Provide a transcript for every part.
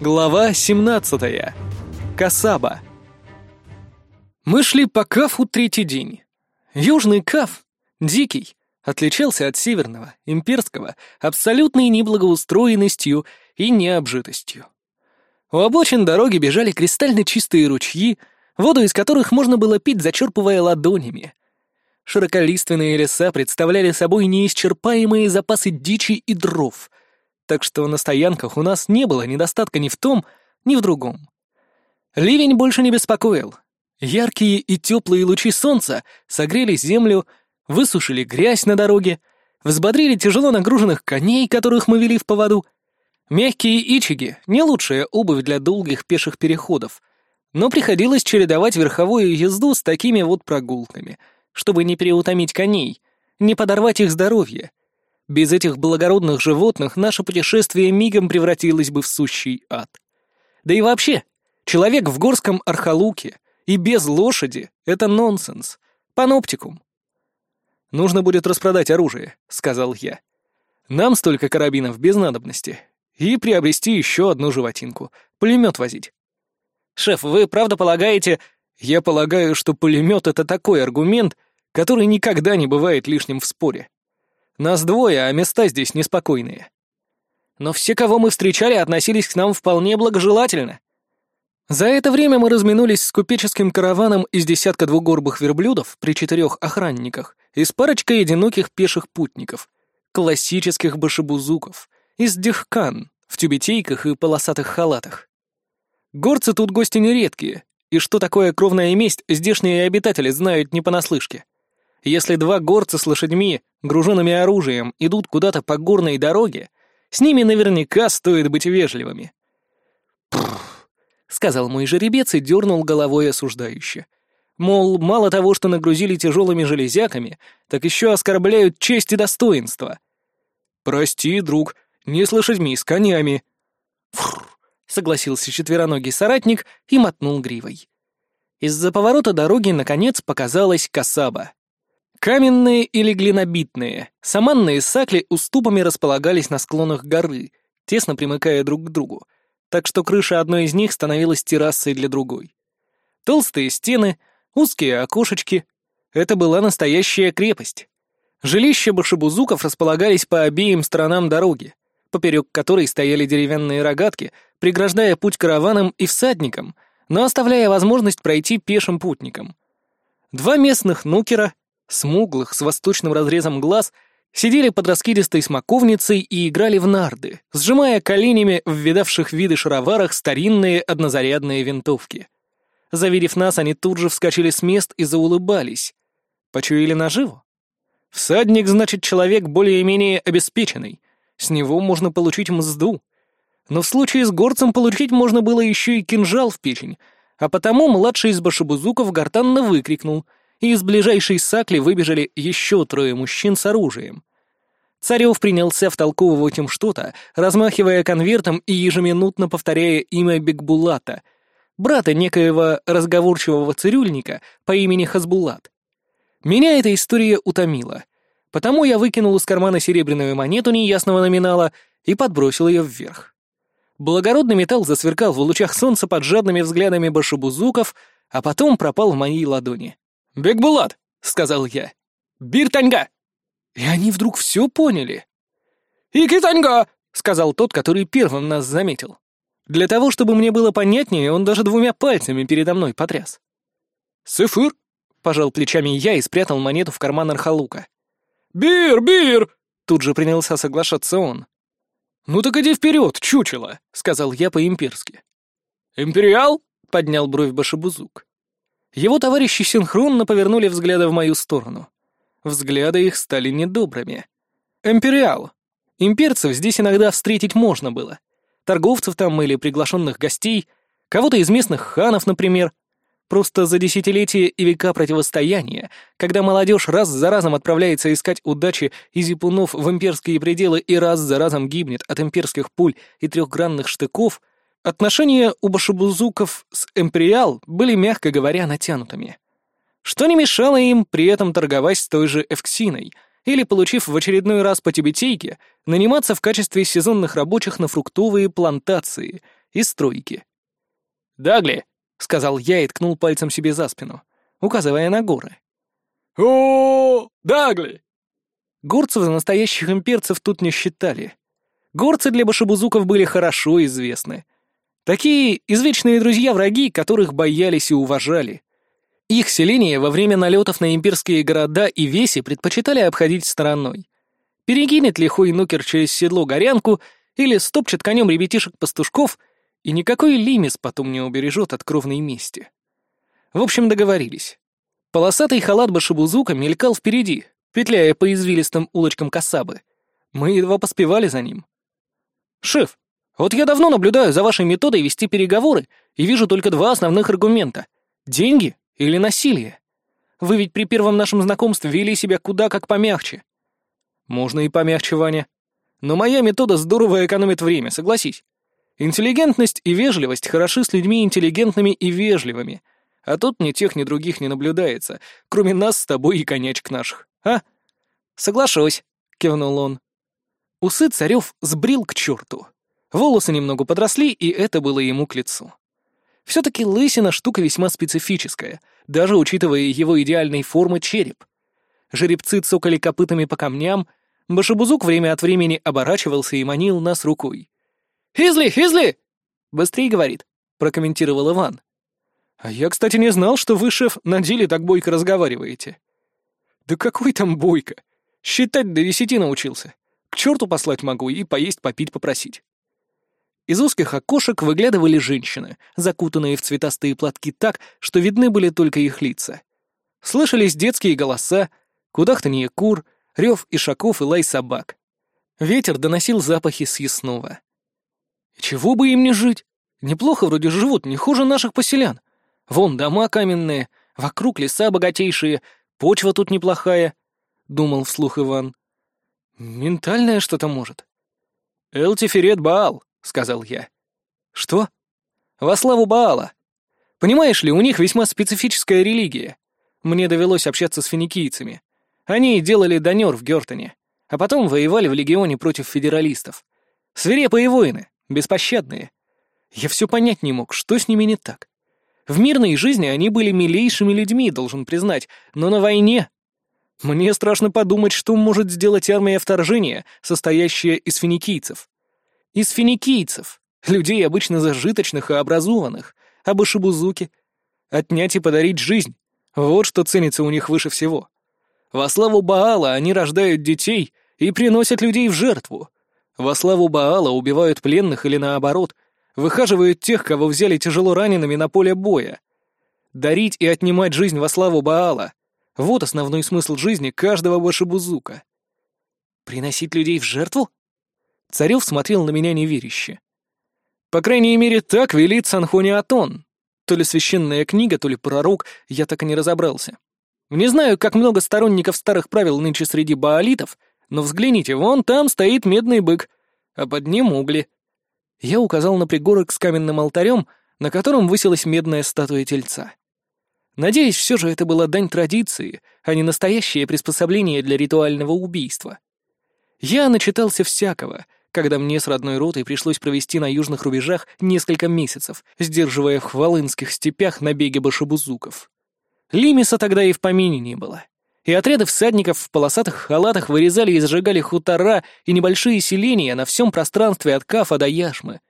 Глава 17. Касаба. Мы шли по Кафу третий день. Южный Каф, дикий, отличался от северного, имперского, абсолютной неблагоустроенностью и необжитостью. У обочин дороги бежали кристально чистые ручьи, воду из которых можно было пить, зачерпывая ладонями. Широколиственные леса представляли собой неисчерпаемые запасы дичи и дров — так что на стоянках у нас не было недостатка ни в том, ни в другом. Ливень больше не беспокоил. Яркие и теплые лучи солнца согрели землю, высушили грязь на дороге, взбодрили тяжело нагруженных коней, которых мы вели в поводу. Мягкие ичиги — не лучшая обувь для долгих пеших переходов, но приходилось чередовать верховую езду с такими вот прогулками, чтобы не переутомить коней, не подорвать их здоровье, без этих благородных животных наше путешествие мигом превратилось бы в сущий ад. Да и вообще, человек в горском архалуке и без лошади — это нонсенс. Паноптикум. «Нужно будет распродать оружие», — сказал я. «Нам столько карабинов без надобности. И приобрести еще одну животинку. Пулемет возить». «Шеф, вы правда полагаете...» «Я полагаю, что пулемет — это такой аргумент, который никогда не бывает лишним в споре. Нас двое, а места здесь неспокойные. Но все, кого мы встречали, относились к нам вполне благожелательно. За это время мы разминулись с купеческим караваном из десятка двугорбых верблюдов при четырех охранниках и с парочкой одиноких пеших путников, классических башебузуков, из дихкан, в тюбетейках и полосатых халатах. Горцы тут гости нередкие, и что такое кровная месть, здешние обитатели знают не понаслышке. Если два горца с лошадьми, груженными оружием, идут куда-то по горной дороге, с ними наверняка стоит быть вежливыми. «Пфф», — сказал мой жеребец и дернул головой осуждающе. Мол, мало того, что нагрузили тяжелыми железяками, так еще оскорбляют честь и достоинство. «Прости, друг, не с лошадьми, с конями». «Фррр», — согласился четвероногий соратник и мотнул гривой. Из-за поворота дороги, наконец, показалась Касаба. Каменные или глинобитные, саманные сакли уступами располагались на склонах горы, тесно примыкая друг к другу, так что крыша одной из них становилась террасой для другой. Толстые стены, узкие окошечки — это была настоящая крепость. Жилища башебузуков располагались по обеим сторонам дороги, поперек которой стояли деревянные рогатки, преграждая путь караванам и всадникам, но оставляя возможность пройти пешим путникам. Два местных нукера смуглых, с восточным разрезом глаз, сидели под раскидистой смоковницей и играли в нарды, сжимая коленями в видавших виды шароварах старинные однозарядные винтовки. Завидев нас, они тут же вскочили с мест и заулыбались. Почуяли наживу? Всадник, значит, человек более-менее обеспеченный. С него можно получить мзду. Но в случае с горцем получить можно было еще и кинжал в печень, а потому младший из башебузуков гортанно выкрикнул — и из ближайшей сакли выбежали еще трое мужчин с оружием. Царев принялся втолковывать им что-то, размахивая конвертом и ежеминутно повторяя имя Бекбулата, брата некоего разговорчивого цирюльника по имени Хазбулат. Меня эта история утомила, потому я выкинул из кармана серебряную монету неясного номинала и подбросил ее вверх. Благородный металл засверкал в лучах солнца под жадными взглядами башебузуков, а потом пропал в моей ладони. «Бекбулат!» — сказал я. «Биртаньга!» И они вдруг все поняли. «Икитаньга!» — сказал тот, который первым нас заметил. Для того, чтобы мне было понятнее, он даже двумя пальцами передо мной потряс. «Сыфыр!» — пожал плечами я и спрятал монету в карман архалука. «Бир, бир!» — тут же принялся соглашаться он. «Ну так иди вперед, чучело!» — сказал я по-имперски. «Империал?» — поднял бровь Башебузук. Его товарищи синхронно повернули взгляды в мою сторону. Взгляды их стали недобрыми. «Империал». Имперцев здесь иногда встретить можно было. Торговцев там или приглашенных гостей, кого-то из местных ханов, например. Просто за десятилетия и века противостояния, когда молодежь раз за разом отправляется искать удачи и зипунов в имперские пределы и раз за разом гибнет от имперских пуль и трехгранных штыков, Отношения у башебузуков с Эмприал были, мягко говоря, натянутыми. Что не мешало им при этом торговать с той же Эвксиной или, получив в очередной раз по тюбетейке, наниматься в качестве сезонных рабочих на фруктовые плантации и стройки. «Дагли!» — сказал я и ткнул пальцем себе за спину, указывая на горы. о Дагли!» Горцев за настоящих имперцев тут не считали. Горцы для башебузуков были хорошо известны. Такие извечные друзья-враги, которых боялись и уважали. Их селения во время налетов на имперские города и веси предпочитали обходить стороной. Перегинет лихой нукер через седло горянку или стопчет конем ребятишек-пастушков, и никакой лимис потом не убережет от кровной мести. В общем, договорились. Полосатый халат башебузука мелькал впереди, петляя по извилистым улочкам Касабы. Мы едва поспевали за ним. «Шеф, вот я давно наблюдаю за вашей методой вести переговоры и вижу только два основных аргумента — деньги или насилие. Вы ведь при первом нашем знакомстве вели себя куда как помягче». «Можно и помягче, Ваня. Но моя метода здорово экономит время, согласись. Интеллигентность и вежливость хороши с людьми интеллигентными и вежливыми, а тут ни тех, ни других не наблюдается, кроме нас с тобой и конячек наших, а?» «Соглашусь», — кивнул он. Усы Царев сбрил к черту. Волосы немного подросли, и это было ему к лицу. Все-таки лысина штука весьма специфическая, даже учитывая его идеальной формы череп. Жеребцы цокали копытами по камням, Башебузук время от времени оборачивался и манил нас рукой. «Хизли, Хизли!» «Быстрей, — говорит», — прокомментировал Иван. «А я, кстати, не знал, что вы, шеф, на деле так бойко разговариваете». «Да какой там бойко? Считать до десяти научился. К черту послать могу и поесть, попить, попросить. Из узких окошек выглядывали женщины, закутанные в цветастые платки так, что видны были только их лица. Слышались детские голоса, кудахтанье кур, рев ишаков и лай собак. Ветер доносил запахи съестного. Чего бы им не жить? Неплохо вроде живут, не хуже наших поселян. Вон дома каменные, вокруг леса богатейшие, почва тут неплохая, — думал вслух Иван. «Ментальное что-то может». «Элтиферет Баал», — сказал я. «Что?» «Во славу Баала. Понимаешь ли, у них весьма специфическая религия. Мне довелось общаться с финикийцами. Они делали донер в Гёртоне, а потом воевали в легионе против федералистов. Свирепые воины, беспощадные. Я все понять не мог, что с ними не так. В мирной жизни они были милейшими людьми, должен признать, но на войне мне страшно подумать, что может сделать армия вторжения, состоящая из финикийцев. Из финикийцев, людей обычно зажиточных и образованных, а башибузуки. Отнять и подарить жизнь — вот что ценится у них выше всего. Во славу Баала они рождают детей и приносят людей в жертву. Во славу Баала убивают пленных или наоборот, выхаживают тех, кого взяли тяжело ранеными на поле боя. Дарить и отнимать жизнь во славу Баала вот основной смысл жизни каждого башебузука. Приносить людей в жертву? Царев смотрел на меня неверяще. По крайней мере, так велит Санхониатон. То ли священная книга, то ли пророк, я так и не разобрался. Не знаю, как много сторонников старых правил нынче среди баалитов, но взгляните, вон там стоит медный бык, а под ним угли. Я указал на пригорок с каменным алтарем, на котором высилась медная статуя тельца. Надеюсь, все же это была дань традиции, а не настоящее приспособление для ритуального убийства. Я начитался всякого, когда мне с родной ротой пришлось провести на южных рубежах несколько месяцев, сдерживая в хвалынских степях набеги башебузуков. Лимиса тогда и в помине не было. И отряды всадников в полосатых халатах вырезали и сжигали хутора и небольшие селения на всем пространстве от Кафа до Яшмы,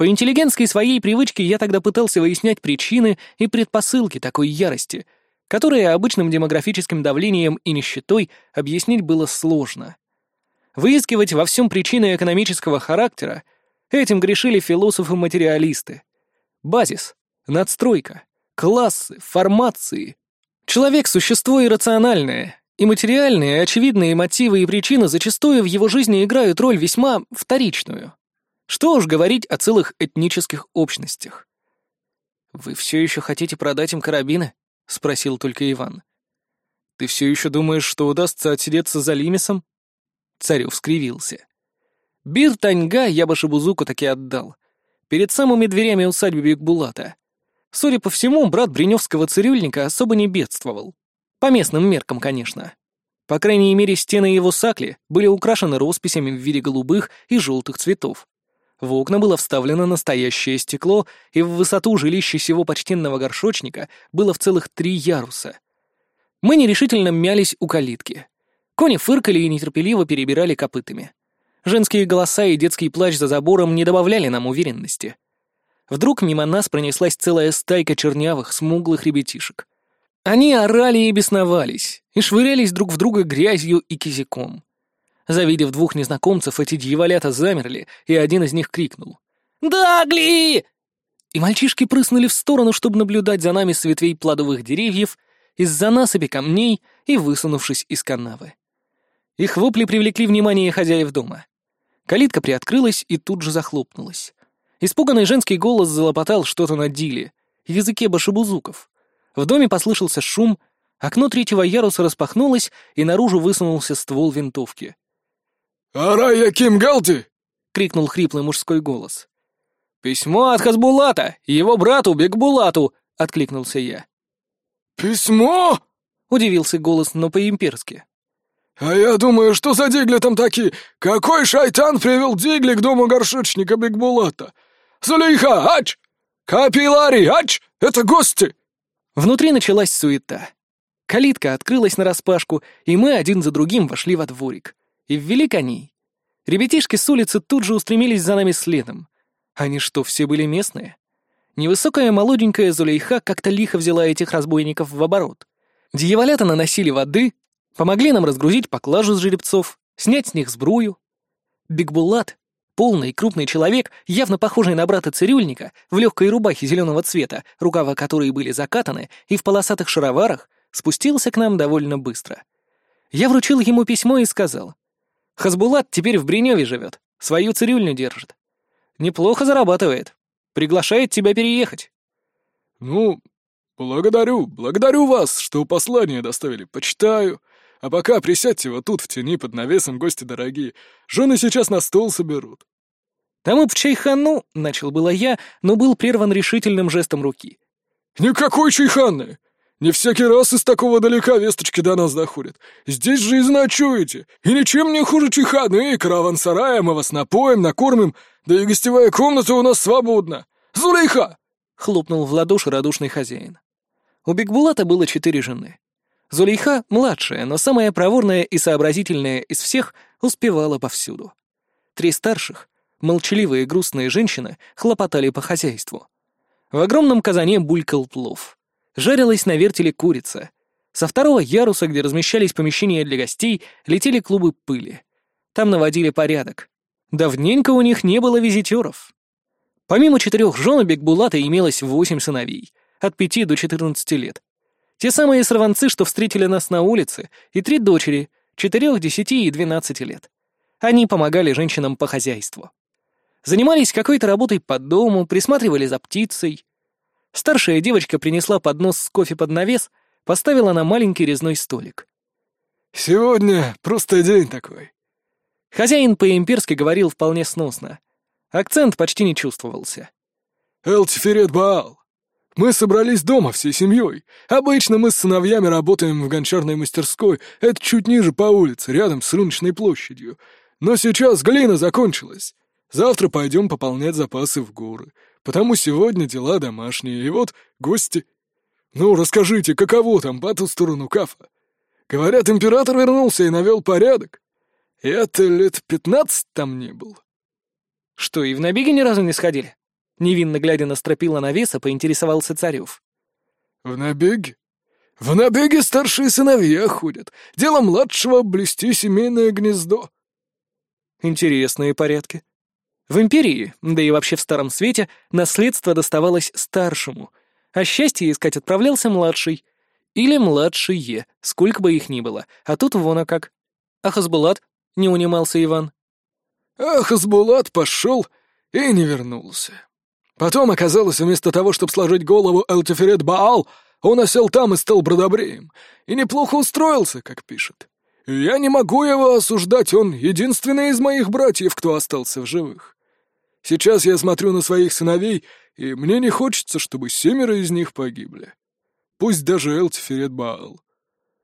по интеллигентской своей привычке я тогда пытался выяснять причины и предпосылки такой ярости, которые обычным демографическим давлением и нищетой объяснить было сложно. Выискивать во всем причины экономического характера этим грешили философы-материалисты. Базис, надстройка, классы, формации. Человек — существо иррациональное, и материальные, очевидные мотивы и причины зачастую в его жизни играют роль весьма вторичную. Что уж говорить о целых этнических общностях. «Вы все еще хотите продать им карабины?» — спросил только Иван. «Ты все еще думаешь, что удастся отсидеться за Лимисом?» Царев скривился. «Бир Таньга я Башибузуку таки отдал. Перед самыми дверями усадьбы Бекбулата. Судя по всему, брат Бриневского цирюльника особо не бедствовал. По местным меркам, конечно. По крайней мере, стены его сакли были украшены росписями в виде голубых и желтых цветов. В окна было вставлено настоящее стекло, и в высоту жилища сего почтенного горшочника было в целых три яруса. Мы нерешительно мялись у калитки. Кони фыркали и нетерпеливо перебирали копытами. Женские голоса и детский плач за забором не добавляли нам уверенности. Вдруг мимо нас пронеслась целая стайка чернявых, смуглых ребятишек. Они орали и бесновались, и швырялись друг в друга грязью и кизиком. Завидев двух незнакомцев, эти дьяволята замерли, и один из них крикнул. «Дагли!» И мальчишки прыснули в сторону, чтобы наблюдать за нами с ветвей плодовых деревьев, из-за насыпи камней и высунувшись из канавы. Их вопли привлекли внимание хозяев дома. Калитка приоткрылась и тут же захлопнулась. Испуганный женский голос залопотал что-то на диле, языке башебузуков. В доме послышался шум, окно третьего яруса распахнулось, и наружу высунулся ствол винтовки. «Арая Ким Галти!» — крикнул хриплый мужской голос. «Письмо от Хазбулата, его брату Бекбулату!» — откликнулся я. «Письмо?» — удивился голос, но по-имперски. «А я думаю, что за дигли там такие? Какой шайтан привел дигли к дому горшечника Бекбулата? Зулейха, ач! Капилари, ач! Это гости!» Внутри началась суета. Калитка открылась нараспашку, и мы один за другим вошли во дворик и ввели коней. Ребятишки с улицы тут же устремились за нами следом. Они что, все были местные? Невысокая молоденькая Зулейха как-то лихо взяла этих разбойников в оборот. Дьяволята наносили воды, помогли нам разгрузить поклажу с жеребцов, снять с них сбрую. Бигбулат, полный крупный человек, явно похожий на брата цирюльника, в легкой рубахе зеленого цвета, рукава которой были закатаны, и в полосатых шароварах, спустился к нам довольно быстро. Я вручил ему письмо и сказал, Хасбулат теперь в Бриневе живет, свою цирюльню держит. Неплохо зарабатывает. Приглашает тебя переехать. Ну, благодарю, благодарю вас, что послание доставили, почитаю. А пока присядьте вот тут в тени под навесом, гости дорогие. Жены сейчас на стол соберут. Тому в чайхану, начал было я, но был прерван решительным жестом руки. Никакой чайханы! Не всякий раз из такого далека весточки до нас доходят. Здесь же и ночуете. И ничем не хуже чеханы, и караван-сарая мы вас напоим, накормим, да и гостевая комната у нас свободна. Зулейха!» — хлопнул в ладоши радушный хозяин. У Бекбулата было четыре жены. Зулейха, младшая, но самая проворная и сообразительная из всех, успевала повсюду. Три старших, молчаливые и грустные женщины, хлопотали по хозяйству. В огромном казане булькал плов жарилась на вертеле курица. Со второго яруса, где размещались помещения для гостей, летели клубы пыли. Там наводили порядок. Давненько у них не было визитеров. Помимо четырех жен у имелось восемь сыновей, от пяти до четырнадцати лет. Те самые сорванцы, что встретили нас на улице, и три дочери, четырех, десяти и двенадцати лет. Они помогали женщинам по хозяйству. Занимались какой-то работой по дому, присматривали за птицей, Старшая девочка принесла поднос с кофе под навес, поставила на маленький резной столик. «Сегодня просто день такой». Хозяин по-имперски говорил вполне сносно. Акцент почти не чувствовался. «Элтиферет Баал, мы собрались дома всей семьей. Обычно мы с сыновьями работаем в гончарной мастерской, это чуть ниже по улице, рядом с рыночной площадью. Но сейчас глина закончилась. Завтра пойдем пополнять запасы в горы потому сегодня дела домашние, и вот гости. Ну, расскажите, каково там по ту сторону Кафа? Говорят, император вернулся и навел порядок. Я-то лет пятнадцать там не был. Что, и в набеге ни разу не сходили? Невинно глядя на стропила навеса, поинтересовался Царев. В набеге? В набеге старшие сыновья ходят. Дело младшего — блести семейное гнездо. Интересные порядки. В империи, да и вообще в Старом Свете, наследство доставалось старшему, а счастье искать отправлялся младший. Или младшие, сколько бы их ни было, а тут вон а как. А Хасбулат? Не унимался Иван. А Хасбулат пошел и не вернулся. Потом оказалось, вместо того, чтобы сложить голову Элтиферет Баал, он осел там и стал бродобреем. И неплохо устроился, как пишет. Я не могу его осуждать, он единственный из моих братьев, кто остался в живых. Сейчас я смотрю на своих сыновей, и мне не хочется, чтобы семеро из них погибли. Пусть даже Элтиферет Баал.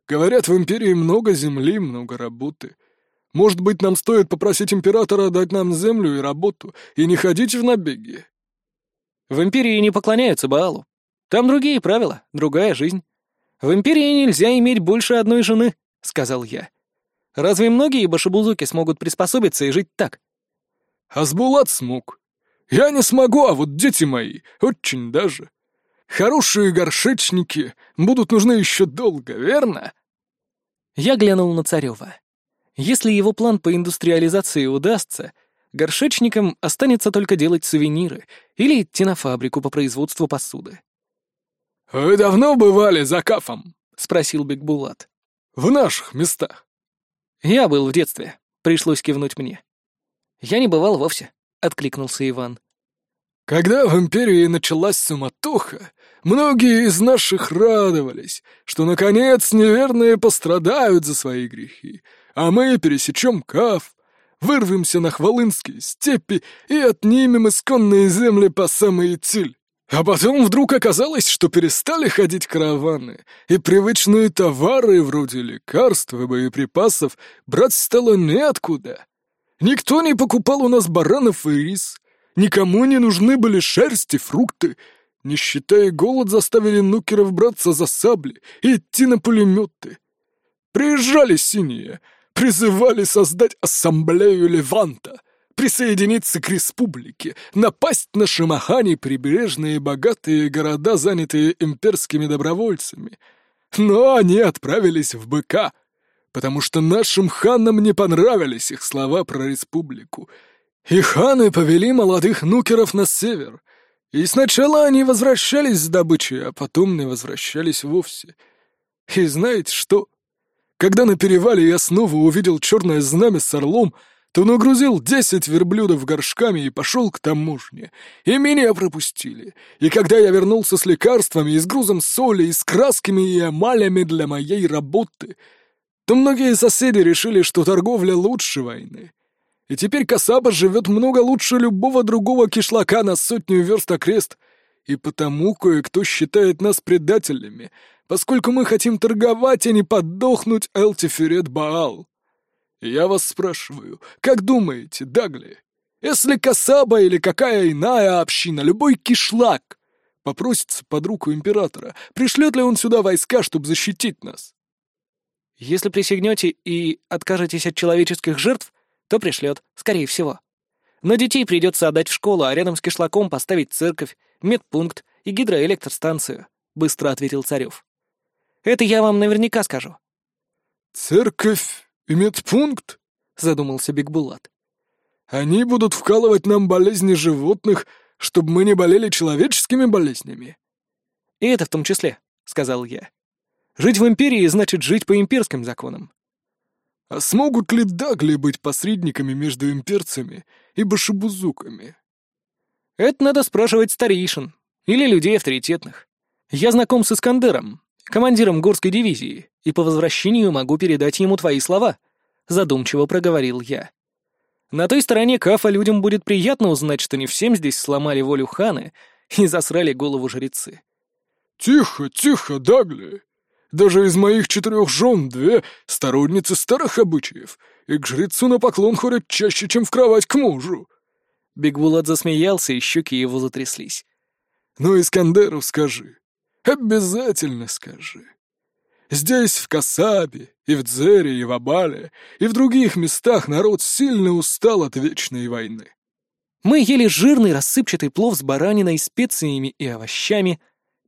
Говорят, в Империи много земли, много работы. Может быть, нам стоит попросить императора дать нам землю и работу, и не ходить в набеги?» «В Империи не поклоняются Баалу. Там другие правила, другая жизнь. В Империи нельзя иметь больше одной жены», — сказал я. «Разве многие башебузуки смогут приспособиться и жить так?» «Азбулат смог. Я не смогу, а вот дети мои, очень даже. Хорошие горшечники будут нужны еще долго, верно?» Я глянул на Царева. Если его план по индустриализации удастся, горшечникам останется только делать сувениры или идти на фабрику по производству посуды. «Вы давно бывали за кафом?» — спросил Бекбулат. «В наших местах». «Я был в детстве», — пришлось кивнуть мне. «Я не бывал вовсе», — откликнулся Иван. Когда в Империи началась суматоха, многие из наших радовались, что, наконец, неверные пострадают за свои грехи, а мы пересечем Кав, вырвемся на Хвалынские степи и отнимем исконные земли по самой Циль. А потом вдруг оказалось, что перестали ходить караваны, и привычные товары, вроде лекарств и боеприпасов, брать стало неоткуда. Никто не покупал у нас баранов и рис, никому не нужны были шерсти, фрукты. Не считая голод, заставили нукеров браться за сабли и идти на пулеметы. Приезжали синие, призывали создать ассамблею Леванта, присоединиться к республике, напасть на Шамахани прибрежные богатые города, занятые имперскими добровольцами. Но они отправились в БК, потому что нашим ханам не понравились их слова про республику. И ханы повели молодых нукеров на север. И сначала они возвращались с добычей, а потом не возвращались вовсе. И знаете что? Когда на перевале я снова увидел черное знамя с орлом, то нагрузил десять верблюдов горшками и пошел к таможне. И меня пропустили. И когда я вернулся с лекарствами и с грузом соли, и с красками и эмалями для моей работы, то многие соседи решили, что торговля лучше войны. И теперь Касаба живет много лучше любого другого кишлака на сотню верст окрест. И потому кое-кто считает нас предателями, поскольку мы хотим торговать, а не подохнуть Элтиферет Баал. Я вас спрашиваю, как думаете, Дагли, если Касаба или какая иная община, любой кишлак, попросится под руку императора, пришлет ли он сюда войска, чтобы защитить нас? Если присягнете и откажетесь от человеческих жертв, то пришлет, скорее всего. Но детей придется отдать в школу, а рядом с кишлаком поставить церковь, медпункт и гидроэлектростанцию», — быстро ответил Царев. Это я вам наверняка скажу». «Церковь и медпункт?» — задумался Бигбулат. «Они будут вкалывать нам болезни животных, чтобы мы не болели человеческими болезнями?» «И это в том числе», — сказал я. «Жить в Империи значит жить по имперским законам». «А смогут ли Дагли быть посредниками между имперцами и башебузуками?» «Это надо спрашивать старейшин или людей авторитетных. Я знаком с Искандером, командиром горской дивизии, и по возвращению могу передать ему твои слова», — задумчиво проговорил я. «На той стороне Кафа людям будет приятно узнать, что не всем здесь сломали волю ханы и засрали голову жрецы». «Тихо, тихо, Дагли! Даже из моих четырех жен две — сторонницы старых обычаев, и к жрецу на поклон ходят чаще, чем в кровать к мужу». Бигбулат засмеялся, и щеки его затряслись. «Ну, Искандеру скажи, Обязательно скажи. Здесь, в Касабе, и в Дзере, и в Абале, и в других местах народ сильно устал от вечной войны. Мы ели жирный рассыпчатый плов с бараниной, специями и овощами,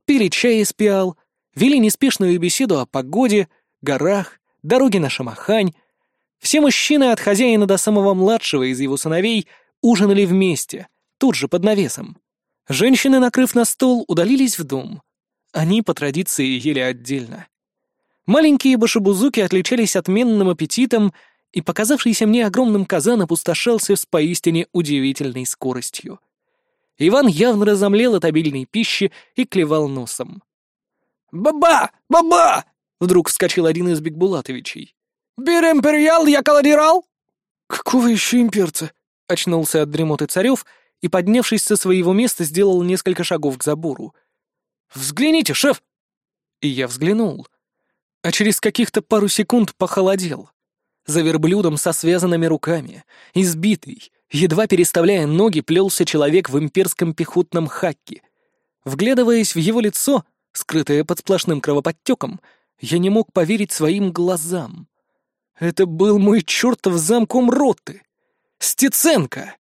пили чай из пиал, вели неспешную беседу о погоде, горах, дороге на Шамахань. Все мужчины от хозяина до самого младшего из его сыновей ужинали вместе, тут же под навесом. Женщины, накрыв на стол, удалились в дом — они по традиции ели отдельно. Маленькие башебузуки отличались отменным аппетитом, и показавшийся мне огромным казан опустошался с поистине удивительной скоростью. Иван явно разомлел от обильной пищи и клевал носом. «Баба! Баба!» — вдруг вскочил один из Бекбулатовичей. «Бир империал, я колодирал!» «Какого еще имперца?» — очнулся от дремоты царев и, поднявшись со своего места, сделал несколько шагов к забору — «Взгляните, шеф!» И я взглянул. А через каких-то пару секунд похолодел. За верблюдом со связанными руками, избитый, едва переставляя ноги, плелся человек в имперском пехотном хакке. Вглядываясь в его лицо, скрытое под сплошным кровоподтеком, я не мог поверить своим глазам. Это был мой чертов замком роты. Стеценко!